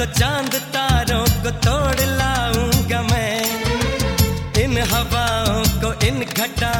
तो चाँद तारों को तोड़ लाऊँगा मैं। इन हवाओं को इन घटाओं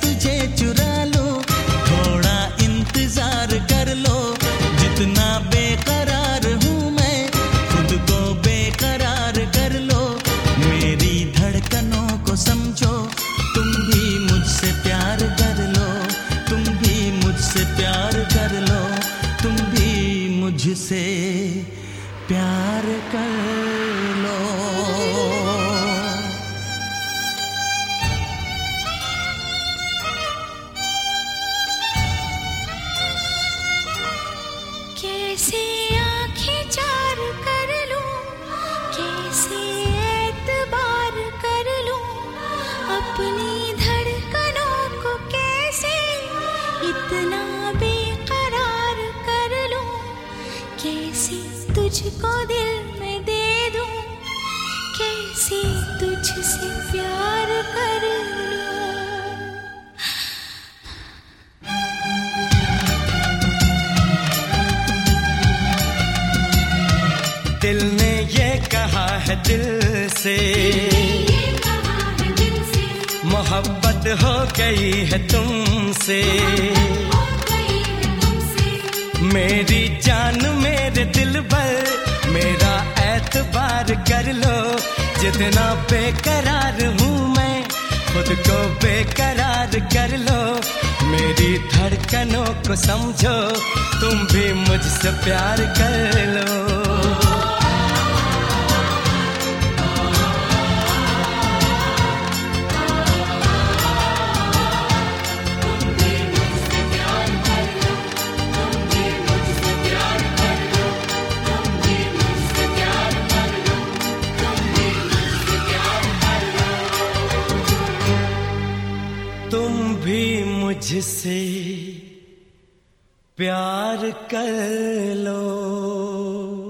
तुझे तुझको दिल में दे दूँ कैसे तुझसे प्यार कर दिल ने ये कहा है दिल से, मोहब्बत हो गई है तुमसे। मेरी जान मेरे दिल भर मेरा एतबार कर लो। जितना बेकरार हूँ मैं, खुद को बेकरार कर लो। मेरी धड़कनों को समझो, तुम भी मुझसे प्यार कर लो। मुझसे प्यार कर लो।